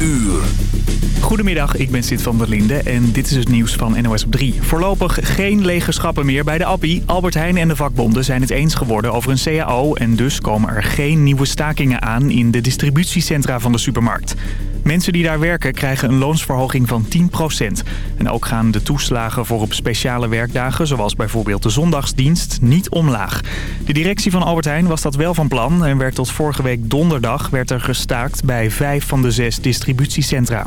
uur. Goedemiddag, ik ben Sid van der Linde en dit is het nieuws van NOS op 3. Voorlopig geen lege schappen meer bij de Appie. Albert Heijn en de vakbonden zijn het eens geworden over een CAO... en dus komen er geen nieuwe stakingen aan in de distributiecentra van de supermarkt. Mensen die daar werken krijgen een loonsverhoging van 10%. En ook gaan de toeslagen voor op speciale werkdagen, zoals bijvoorbeeld de zondagsdienst, niet omlaag. De directie van Albert Heijn was dat wel van plan en werd tot vorige week donderdag werd er gestaakt bij vijf van de zes distributiecentra.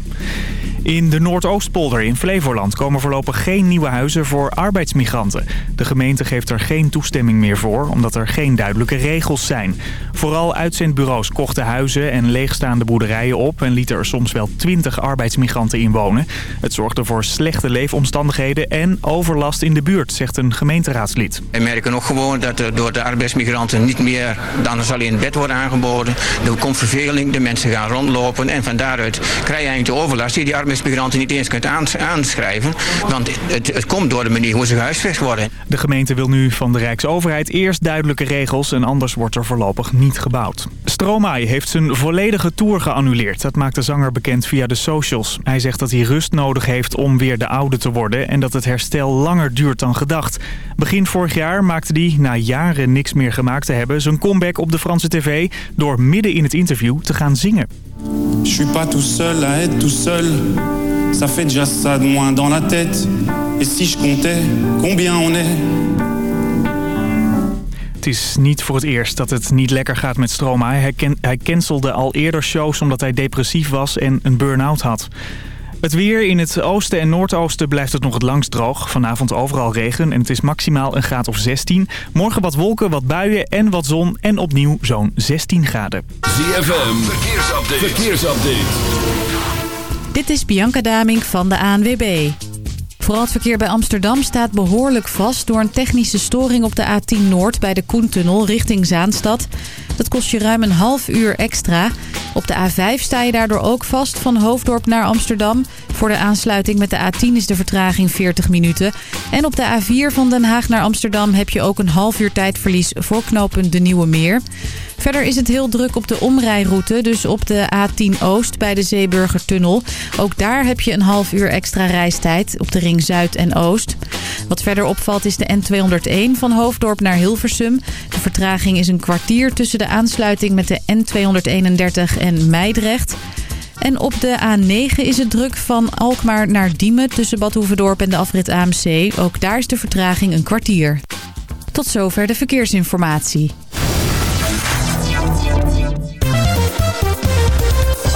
In de Noordoostpolder in Flevoland komen voorlopig geen nieuwe huizen voor arbeidsmigranten. De gemeente geeft er geen toestemming meer voor, omdat er geen duidelijke regels zijn. Vooral uitzendbureaus kochten huizen en leegstaande boerderijen op... en lieten er soms wel twintig arbeidsmigranten in wonen. Het zorgde voor slechte leefomstandigheden en overlast in de buurt, zegt een gemeenteraadslid. We merken ook gewoon dat er door de arbeidsmigranten niet meer dan alleen bed worden aangeboden. Er komt verveling, de mensen gaan rondlopen en van daaruit krijg je eigenlijk de overlast die die arbeidsmigranten niet eens kunt aanschrijven. Want het, het komt door de manier hoe ze gehuisvest worden. De gemeente wil nu van de Rijksoverheid eerst duidelijke regels en anders wordt er voorlopig niet gebouwd. Stromae heeft zijn volledige tour geannuleerd. Dat maakt de zanger bekend via de socials. Hij zegt dat hij rust nodig heeft om weer de oude te worden en dat het herstel langer duurt dan gedacht. Begin vorig jaar maakte hij, na jaren niks meer gemaakt te hebben, zijn comeback op de Franse tv door midden in het interview te gaan zingen. Je suis pas tout seul à être tout seul. Ça fait déjà ça de moins dans la tête. Et si je comptais combien on est. Het is niet voor het eerst dat het niet lekker gaat met Stromae. Hij, ken, hij cancelde al eerder shows omdat hij depressief was en een burn-out had. Het weer in het oosten en noordoosten blijft het nog het langst droog. Vanavond overal regen en het is maximaal een graad of 16. Morgen wat wolken, wat buien en wat zon en opnieuw zo'n 16 graden. ZFM, verkeersupdate. verkeersupdate. Dit is Bianca Damink van de ANWB. Vooral het verkeer bij Amsterdam staat behoorlijk vast... door een technische storing op de A10 Noord bij de Koentunnel richting Zaanstad. Dat kost je ruim een half uur extra. Op de A5 sta je daardoor ook vast van Hoofddorp naar Amsterdam. Voor de aansluiting met de A10 is de vertraging 40 minuten. En op de A4 van Den Haag naar Amsterdam heb je ook een half uur tijdverlies voor knooppunt De Nieuwe Meer. Verder is het heel druk op de omrijroute, dus op de A10 Oost bij de Zeeburgertunnel. Ook daar heb je een half uur extra reistijd op de ring Zuid en Oost. Wat verder opvalt is de N201 van Hoofddorp naar Hilversum. De vertraging is een kwartier tussen de aansluiting met de N231 en Meidrecht. En op de A9 is het druk van Alkmaar naar Diemen tussen Bad Hoeverdorp en de afrit AMC. Ook daar is de vertraging een kwartier. Tot zover de verkeersinformatie.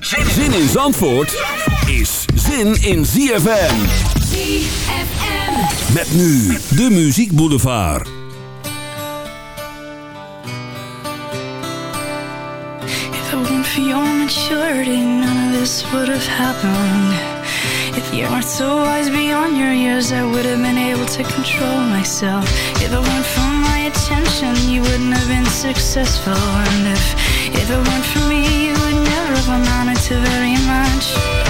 Zin in Zandvoort is zin in ZFM. ZFM. Met nu de Muziek Boulevard. If it weren't for your maturity, none of this would have happened. If you weren't so wise beyond your years, I would have been able to control myself. If it weren't for my attention, you wouldn't have been successful. And if, if it weren't for me, you would never have amounted to very much.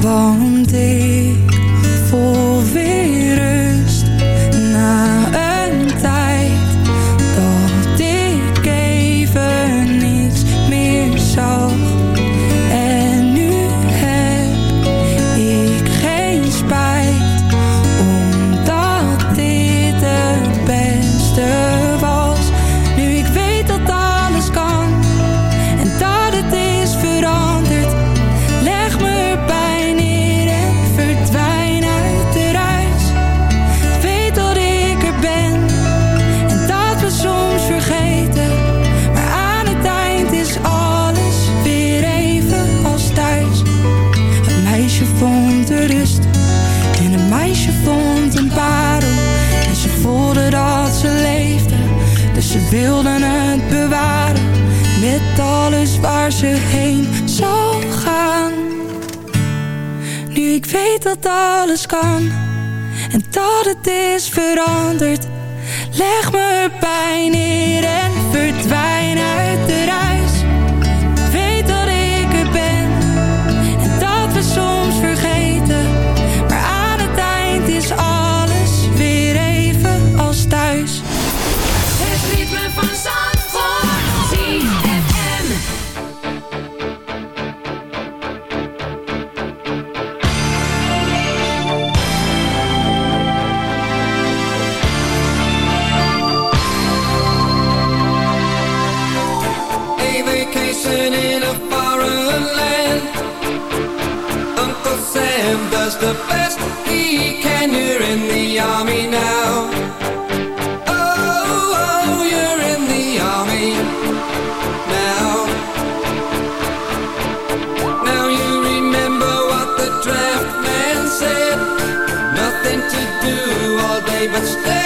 Want day voor weer. dat alles kan en dat het is veranderd. Leg me pijn neer en verdwijn uit the best he can. You're in the army now. Oh, oh, you're in the army now. Now you remember what the draft man said. Nothing to do all day but stay.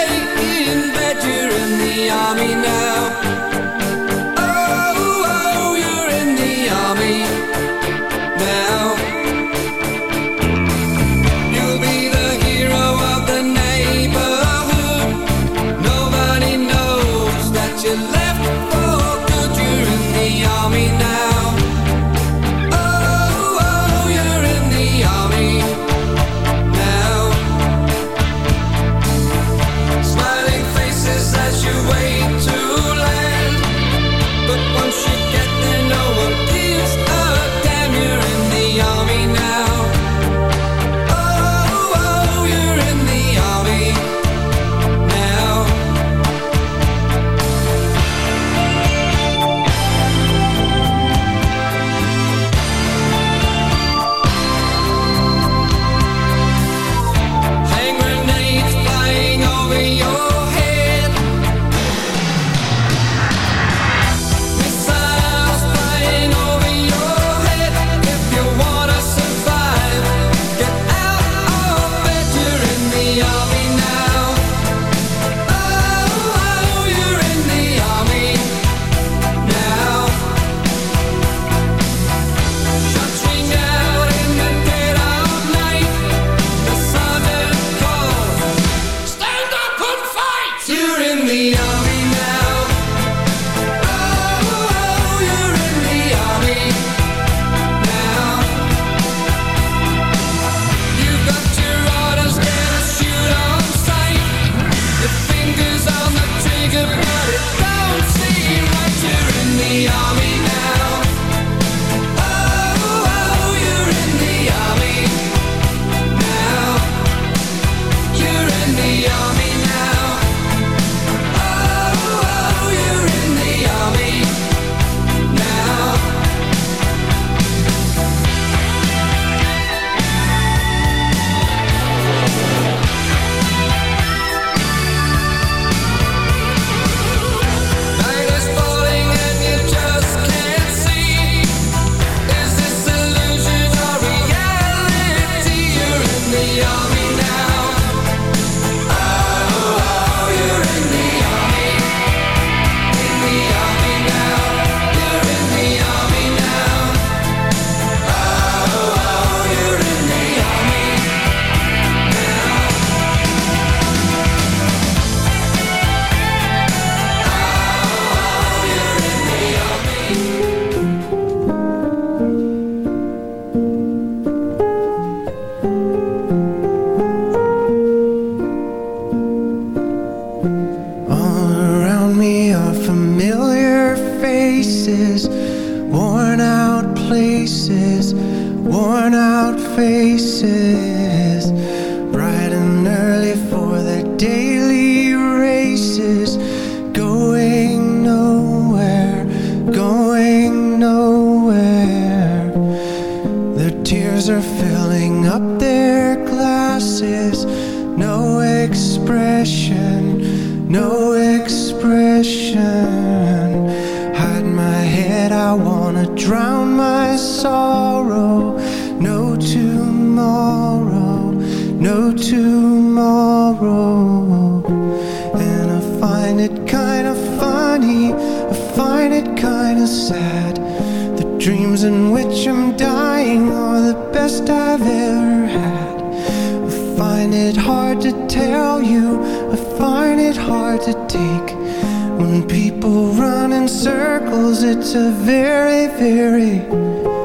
Thank you.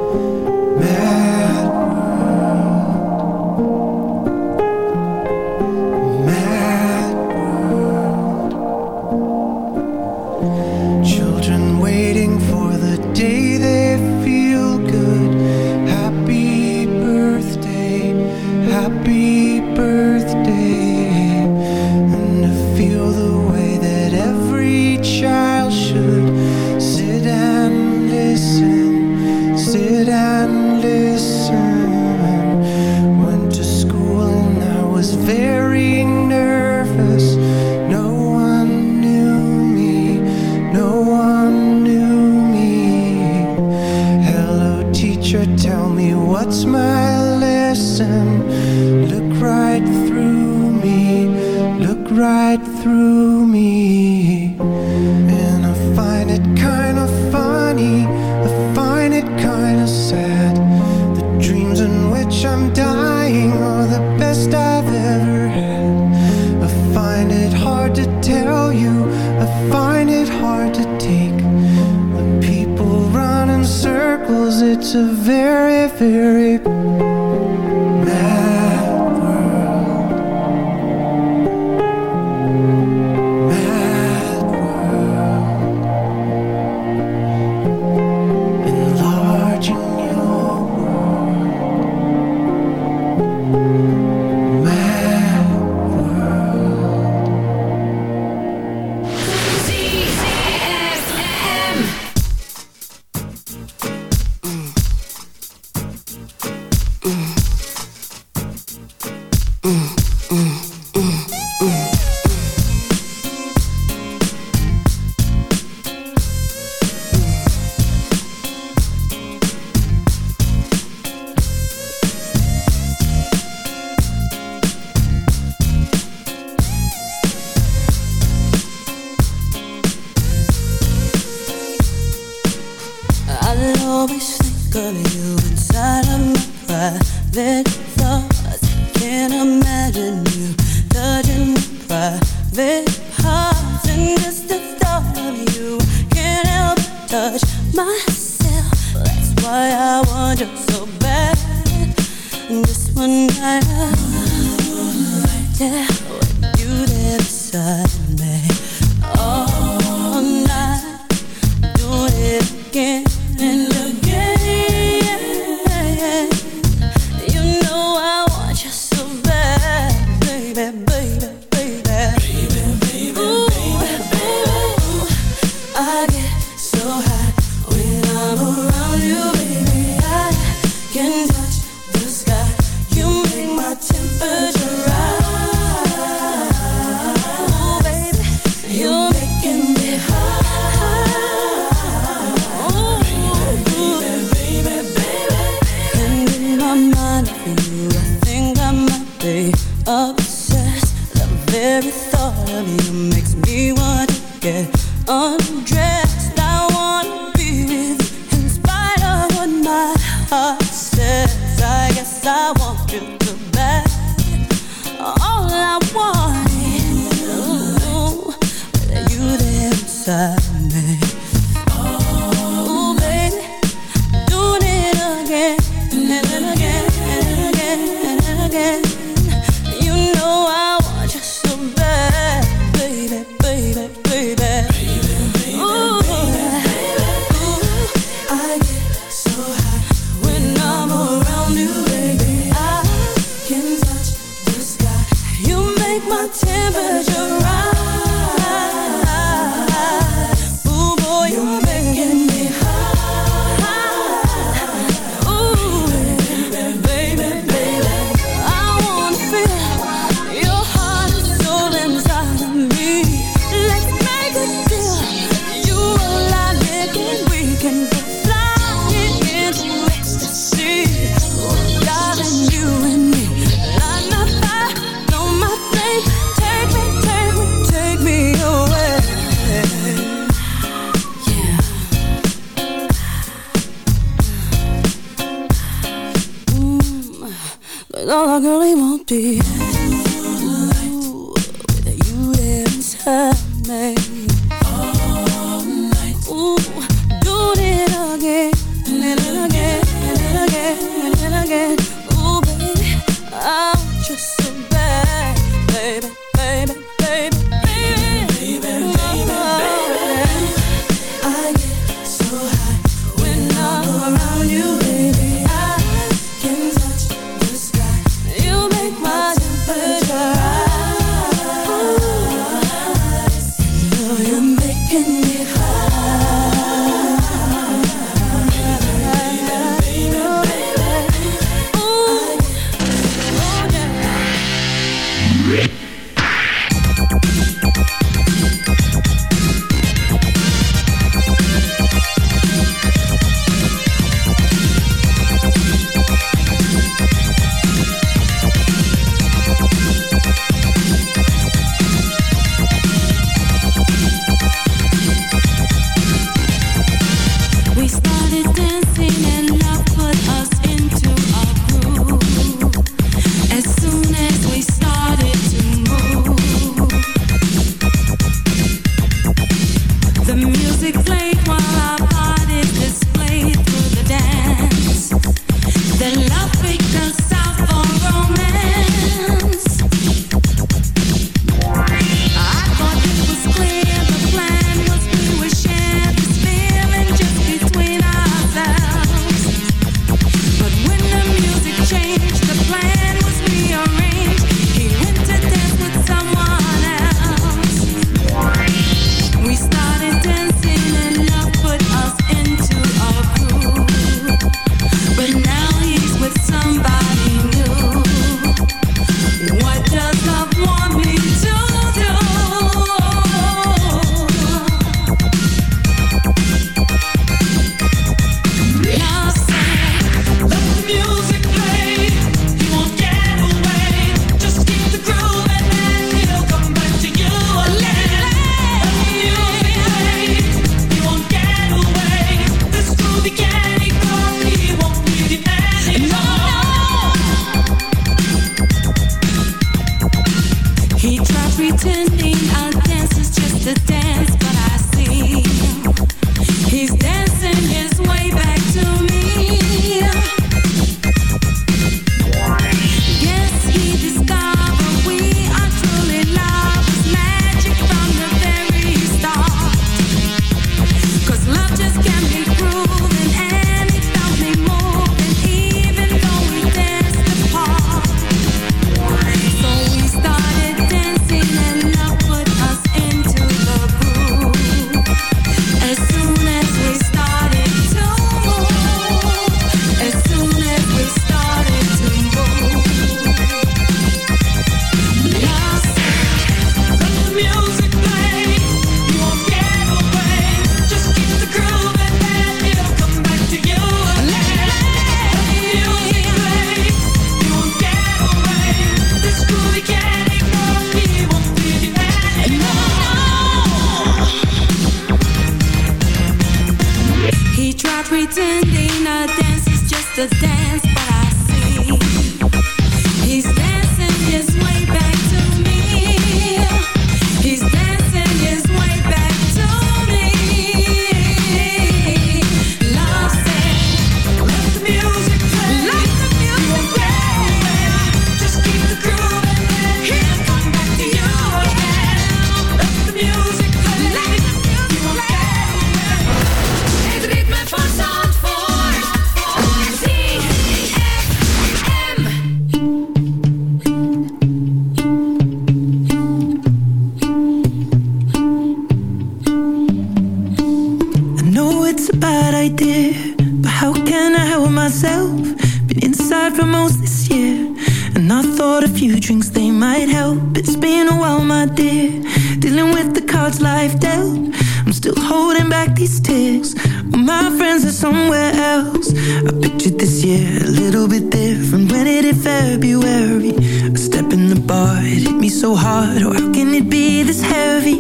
cards life dealt. I'm still holding back these tears. My friends are somewhere else. I pictured this year a little bit different. When it hit February? A step in the bar, it hit me so hard. Oh, how can it be this heavy?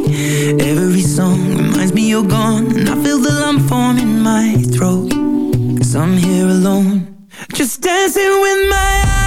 Every song reminds me you're gone. And I feel the lump form in my throat. Cause I'm here alone. Just dancing with my eyes.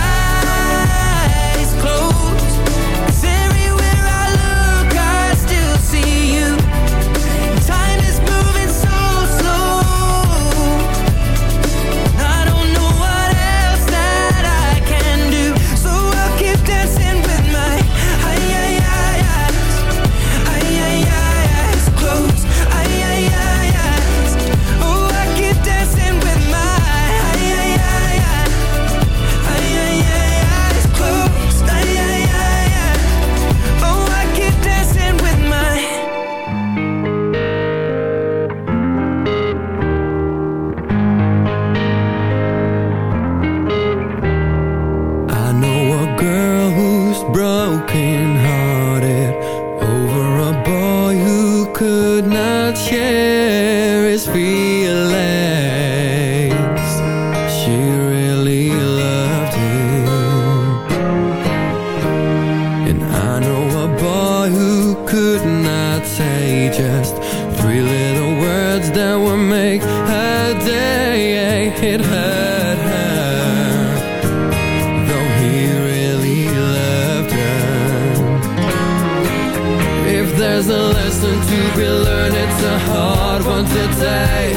say.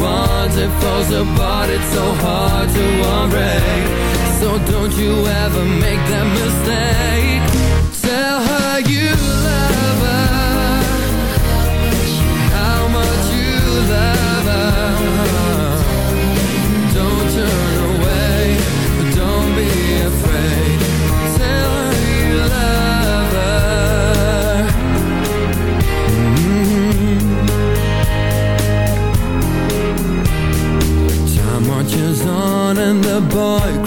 Once it falls apart, it's so hard to unbreak. So don't you ever make that mistake. boy.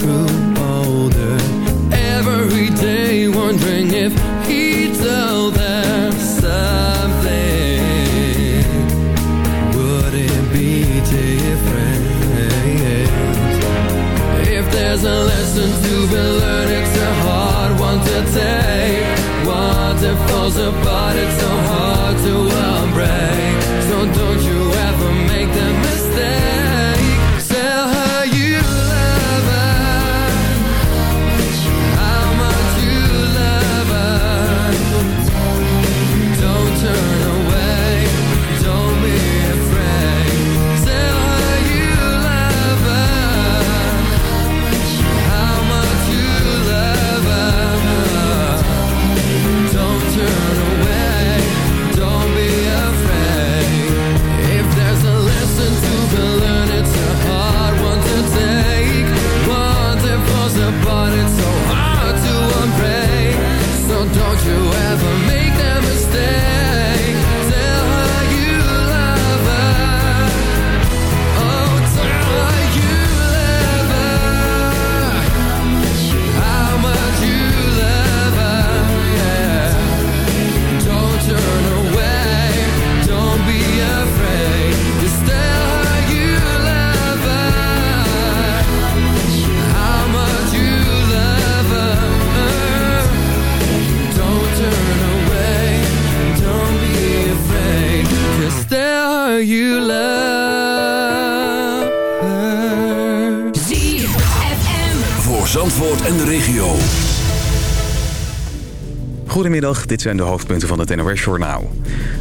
Goedemiddag, dit zijn de hoofdpunten van het NOS-journaal.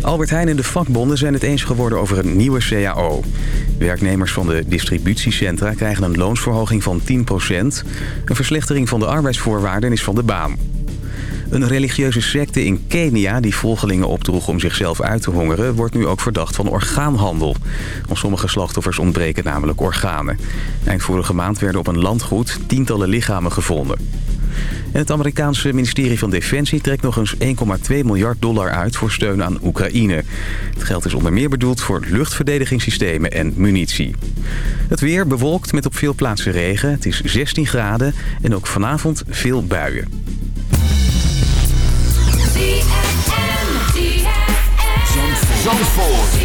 Albert Heijn en de vakbonden zijn het eens geworden over een nieuwe CAO. Werknemers van de distributiecentra krijgen een loonsverhoging van 10%. Een verslechtering van de arbeidsvoorwaarden is van de baan. Een religieuze secte in Kenia die volgelingen opdroeg om zichzelf uit te hongeren... wordt nu ook verdacht van orgaanhandel. Om sommige slachtoffers ontbreken namelijk organen. Eind vorige maand werden op een landgoed tientallen lichamen gevonden. En het Amerikaanse ministerie van Defensie trekt nog eens 1,2 miljard dollar uit voor steun aan Oekraïne. Het geld is onder meer bedoeld voor luchtverdedigingssystemen en munitie. Het weer bewolkt met op veel plaatsen regen. Het is 16 graden en ook vanavond veel buien. Zandvoort.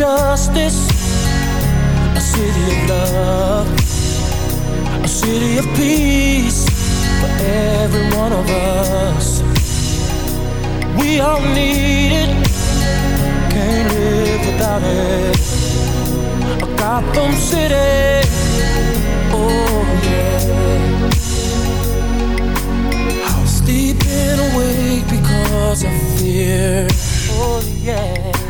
justice. A city of love. A city of peace For every one of us. We all need it. Can't live without it. A Gotham City. Oh yeah. I'll sleep and awake because of fear. Oh yeah.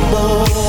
humble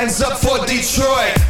hands up for Detroit.